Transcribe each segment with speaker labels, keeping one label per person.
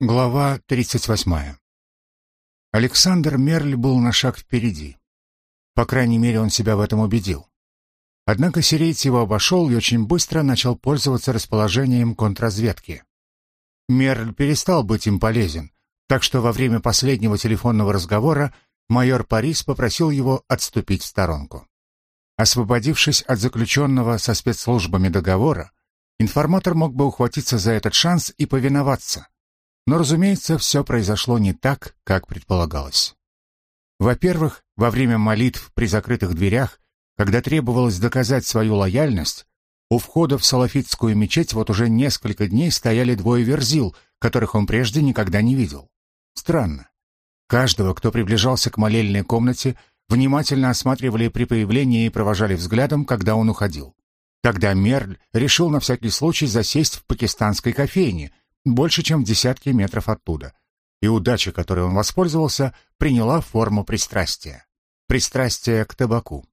Speaker 1: Глава 38. Александр Мерль был на шаг впереди. По крайней мере, он себя в этом убедил. Однако сириец его обошел и очень быстро начал пользоваться расположением контрразведки. Мерль перестал быть им полезен, так что во время последнего телефонного разговора майор Парис попросил его отступить в сторонку. Освободившись от заключенного со спецслужбами договора, информатор мог бы ухватиться за этот шанс и повиноваться – но, разумеется, все произошло не так, как предполагалось. Во-первых, во время молитв при закрытых дверях, когда требовалось доказать свою лояльность, у входа в салафитскую мечеть вот уже несколько дней стояли двое верзил, которых он прежде никогда не видел. Странно. Каждого, кто приближался к молельной комнате, внимательно осматривали при появлении и провожали взглядом, когда он уходил. Тогда Мерль решил на всякий случай засесть в пакистанской кофейне – больше, чем в десятке метров оттуда, и удача, которой он воспользовался, приняла форму пристрастия. Пристрастие к табаку.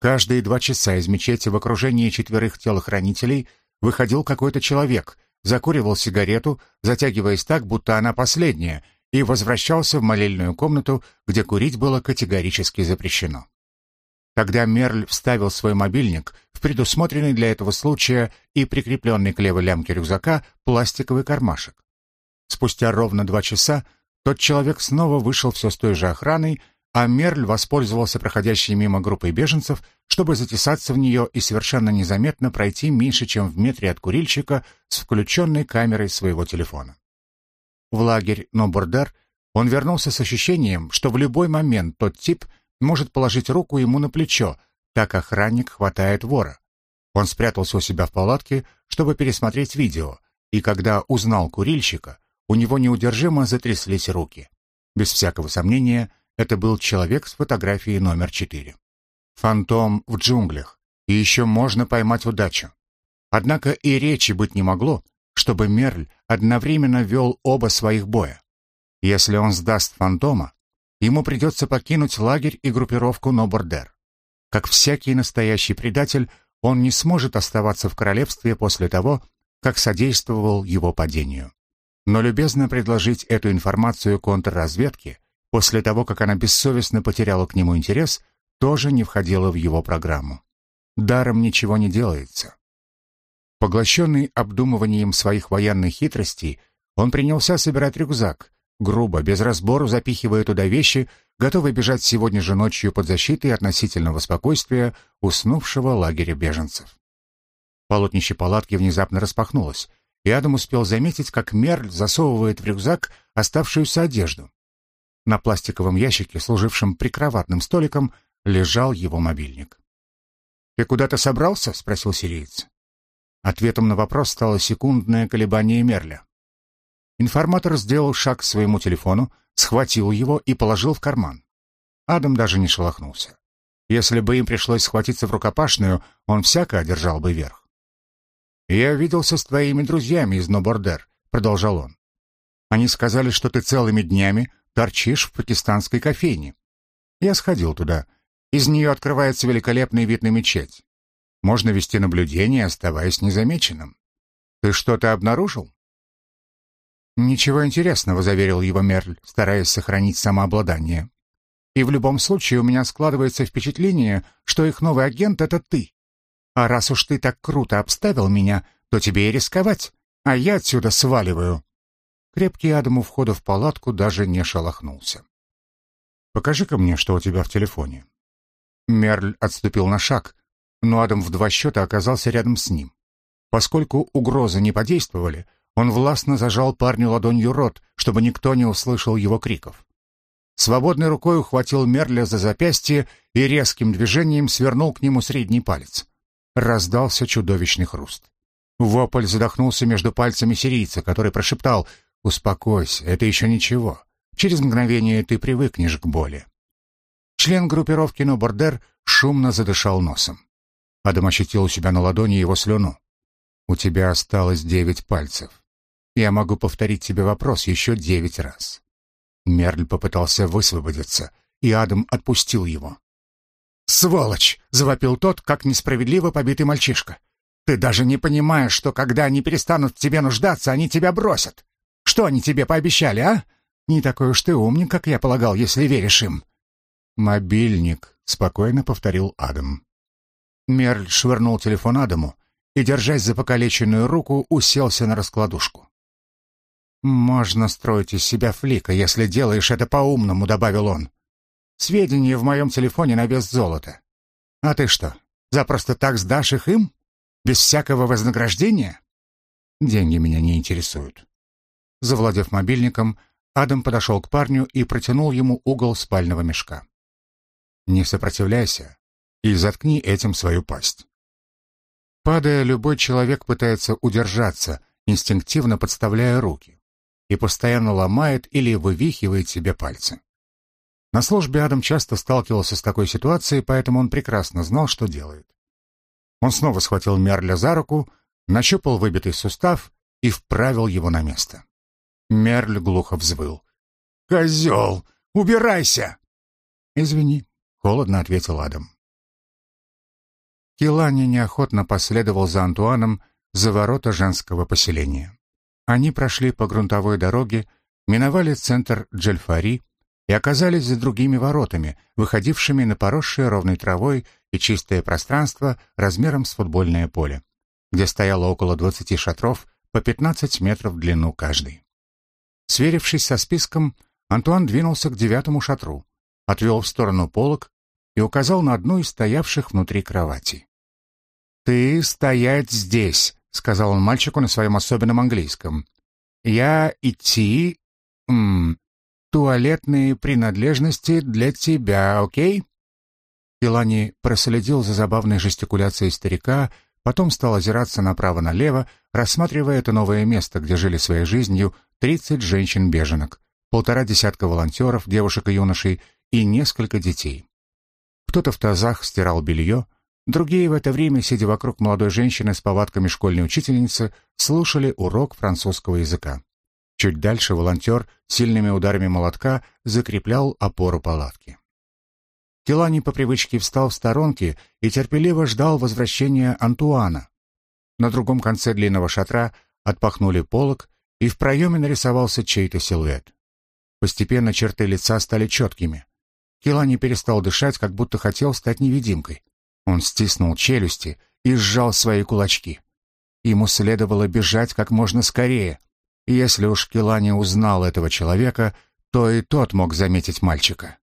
Speaker 1: Каждые два часа из мечети в окружении четверых телохранителей выходил какой-то человек, закуривал сигарету, затягиваясь так, будто она последняя, и возвращался в молельную комнату, где курить было категорически запрещено. Тогда Мерль вставил свой мобильник в предусмотренный для этого случая и прикрепленный к левой лямке рюкзака пластиковый кармашек. Спустя ровно два часа тот человек снова вышел все с той же охраной, а Мерль воспользовался проходящей мимо группой беженцев, чтобы затесаться в нее и совершенно незаметно пройти меньше, чем в метре от курильщика с включенной камерой своего телефона. В лагерь Нобурдер он вернулся с ощущением, что в любой момент тот тип — может положить руку ему на плечо, так охранник хватает вора. Он спрятался у себя в палатке, чтобы пересмотреть видео, и когда узнал курильщика, у него неудержимо затряслись руки. Без всякого сомнения, это был человек с фотографией номер четыре. Фантом в джунглях, и еще можно поймать удачу. Однако и речи быть не могло, чтобы Мерль одновременно вел оба своих боя. Если он сдаст фантома, ему придется покинуть лагерь и группировку Нобордер. Как всякий настоящий предатель, он не сможет оставаться в королевстве после того, как содействовал его падению. Но любезно предложить эту информацию контрразведке после того, как она бессовестно потеряла к нему интерес, тоже не входило в его программу. Даром ничего не делается. Поглощенный обдумыванием своих военных хитростей, он принялся собирать рюкзак, грубо, без разбору запихивая туда вещи, готовый бежать сегодня же ночью под защитой относительного спокойствия уснувшего лагеря беженцев. Полотнище палатки внезапно распахнулось, и Адам успел заметить, как Мерль засовывает в рюкзак оставшуюся одежду. На пластиковом ящике, служившем прикроватным столиком, лежал его мобильник. «Ты куда-то собрался?» — спросил сириец. Ответом на вопрос стало секундное колебание Мерля. Информатор сделал шаг к своему телефону, схватил его и положил в карман. Адам даже не шелохнулся. Если бы им пришлось схватиться в рукопашную, он всяко одержал бы верх. «Я виделся с твоими друзьями из Нобордер», — продолжал он. «Они сказали, что ты целыми днями торчишь в пакистанской кофейне. Я сходил туда. Из нее открывается великолепный вид на мечеть. Можно вести наблюдение, оставаясь незамеченным. Ты что-то обнаружил?» «Ничего интересного», — заверил его Мерль, стараясь сохранить самообладание. «И в любом случае у меня складывается впечатление, что их новый агент — это ты. А раз уж ты так круто обставил меня, то тебе и рисковать, а я отсюда сваливаю». Крепкий Адам у входа в палатку даже не шелохнулся. «Покажи-ка мне, что у тебя в телефоне». Мерль отступил на шаг, но Адам в два счета оказался рядом с ним. Поскольку угрозы не подействовали, он властно зажал парню ладонью рот, чтобы никто не услышал его криков. Свободной рукой ухватил Мерля за запястье и резким движением свернул к нему средний палец. Раздался чудовищный хруст. Вопль задохнулся между пальцами сирийца, который прошептал «Успокойся, это еще ничего. Через мгновение ты привыкнешь к боли». Член группировки Нобордер шумно задышал носом. Адам ощутил у себя на ладони его слюну. «У тебя осталось девять пальцев. Я могу повторить тебе вопрос еще девять раз». Мерль попытался высвободиться, и Адам отпустил его. «Сволочь!» — завопил тот, как несправедливо побитый мальчишка. «Ты даже не понимаешь, что когда они перестанут в тебе нуждаться, они тебя бросят. Что они тебе пообещали, а? Не такой уж ты умник, как я полагал, если веришь им». «Мобильник», — спокойно повторил Адам. Мерль швырнул телефон Адаму и, держась за покалеченную руку, уселся на раскладушку. «Можно строить из себя флика, если делаешь это по-умному», — добавил он. «Сведения в моем телефоне на вес золота. А ты что, запросто так сдашь их им? Без всякого вознаграждения?» «Деньги меня не интересуют». Завладев мобильником, Адам подошел к парню и протянул ему угол спального мешка. «Не сопротивляйся и заткни этим свою пасть». Падая, любой человек пытается удержаться, инстинктивно подставляя руки и постоянно ломает или вывихивает себе пальцы. На службе Адам часто сталкивался с такой ситуацией, поэтому он прекрасно знал, что делает. Он снова схватил Мерля за руку, нащупал выбитый сустав и вправил его на место. Мерль глухо взвыл. «Козел! Убирайся!» «Извини», — холодно ответил Адам. Килани неохотно последовал за Антуаном за ворота женского поселения. Они прошли по грунтовой дороге, миновали центр Джельфари и оказались за другими воротами, выходившими на поросшее ровной травой и чистое пространство размером с футбольное поле, где стояло около 20 шатров по 15 метров в длину каждый. Сверившись со списком, Антуан двинулся к девятому шатру, отвел в сторону полок и указал на одну из стоявших внутри кровати. «Ты стоять здесь!» — сказал он мальчику на своем особенном английском. «Я идти... М, туалетные принадлежности для тебя, окей?» Илани проследил за забавной жестикуляцией старика, потом стал озираться направо-налево, рассматривая это новое место, где жили своей жизнью 30 женщин-беженок, полтора десятка волонтеров, девушек и юношей и несколько детей. Кто-то в тазах стирал белье, Другие в это время, сидя вокруг молодой женщины с повадками школьной учительницы, слушали урок французского языка. Чуть дальше волонтер сильными ударами молотка закреплял опору палатки. Келани по привычке встал в сторонке и терпеливо ждал возвращения Антуана. На другом конце длинного шатра отпахнули полог, и в проеме нарисовался чей-то силуэт. Постепенно черты лица стали четкими. Келани перестал дышать, как будто хотел стать невидимкой. Он стиснул челюсти и сжал свои кулачки. Ему следовало бежать как можно скорее. Если уж Келани узнал этого человека, то и тот мог заметить мальчика.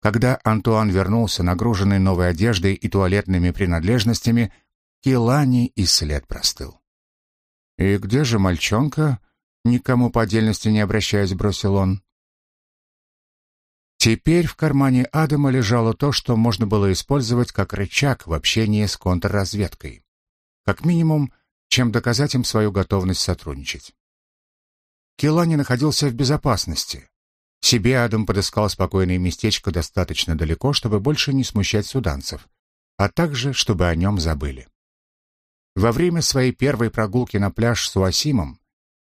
Speaker 1: Когда Антуан вернулся, нагруженный новой одеждой и туалетными принадлежностями, Келани и след простыл. «И где же мальчонка?» Никому по отдельности не обращаясь, бросил он. Теперь в кармане Адама лежало то, что можно было использовать как рычаг в общении с контрразведкой. Как минимум, чем доказать им свою готовность сотрудничать. Келани находился в безопасности. Себе Адам подыскал спокойное местечко достаточно далеко, чтобы больше не смущать суданцев, а также, чтобы о нем забыли. Во время своей первой прогулки на пляж с Уасимом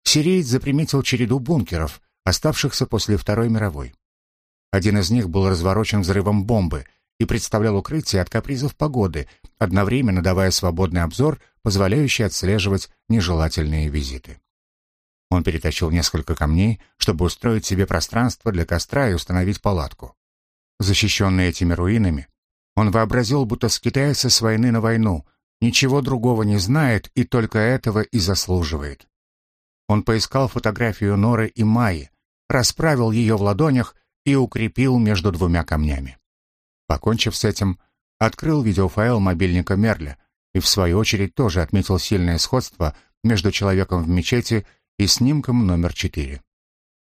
Speaker 1: сириец заприметил череду бункеров, оставшихся после Второй мировой. Один из них был разворочен взрывом бомбы и представлял укрытие от капризов погоды, одновременно давая свободный обзор, позволяющий отслеживать нежелательные визиты. Он перетащил несколько камней, чтобы устроить себе пространство для костра и установить палатку. Защищенный этими руинами, он вообразил, будто скитается с войны на войну, ничего другого не знает и только этого и заслуживает. Он поискал фотографию Норы и Майи, расправил ее в ладонях и укрепил между двумя камнями. Покончив с этим, открыл видеофайл мобильника Мерля и в свою очередь тоже отметил сильное сходство между человеком в мечети и снимком номер 4.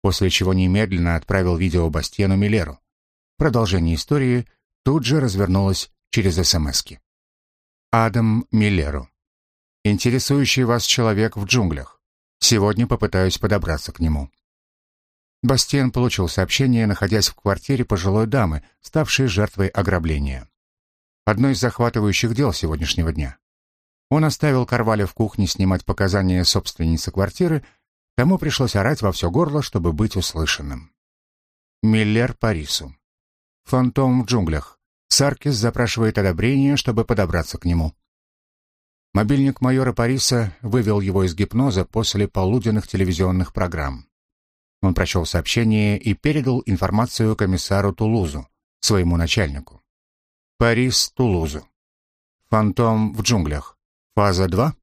Speaker 1: После чего немедленно отправил видео Бастьену Миллеру. Продолжение истории тут же развернулось через СМСки. Адам Миллеру. Интересующий вас человек в джунглях. Сегодня попытаюсь подобраться к нему. Бастиен получил сообщение, находясь в квартире пожилой дамы, ставшей жертвой ограбления. Одно из захватывающих дел сегодняшнего дня. Он оставил Карваля в кухне снимать показания собственницы квартиры, тому пришлось орать во все горло, чтобы быть услышанным. Миллер Парису. Фантом в джунглях. Саркис запрашивает одобрение, чтобы подобраться к нему. Мобильник майора Париса вывел его из гипноза после полуденных телевизионных программ. Он прочел сообщение и передал информацию комиссару Тулузу, своему начальнику. Парис, Тулузу. Фантом в джунглях. Фаза 2?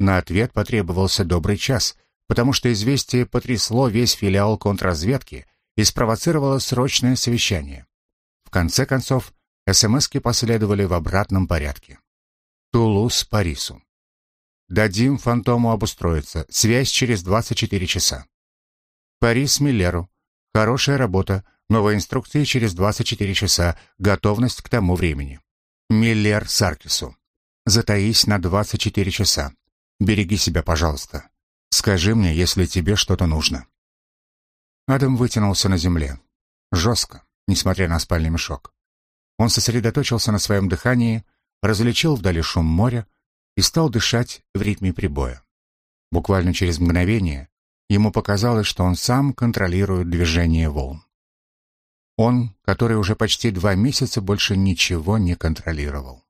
Speaker 1: На ответ потребовался добрый час, потому что известие потрясло весь филиал контрразведки и спровоцировало срочное совещание. В конце концов, СМСки последовали в обратном порядке. Тулуз Парису. Дадим фантому обустроиться. Связь через 24 часа. Парис Миллеру. Хорошая работа. Новые инструкции через 24 часа. Готовность к тому времени. Миллер Саркису. Затаись на 24 часа. Береги себя, пожалуйста. Скажи мне, если тебе что-то нужно». Адам вытянулся на земле. Жестко, несмотря на спальный мешок. Он сосредоточился на своем дыхании, различил вдали шум моря и стал дышать в ритме прибоя. Буквально через мгновение ему показалось, что он сам контролирует движение волн. Он, который уже почти два месяца больше ничего не контролировал.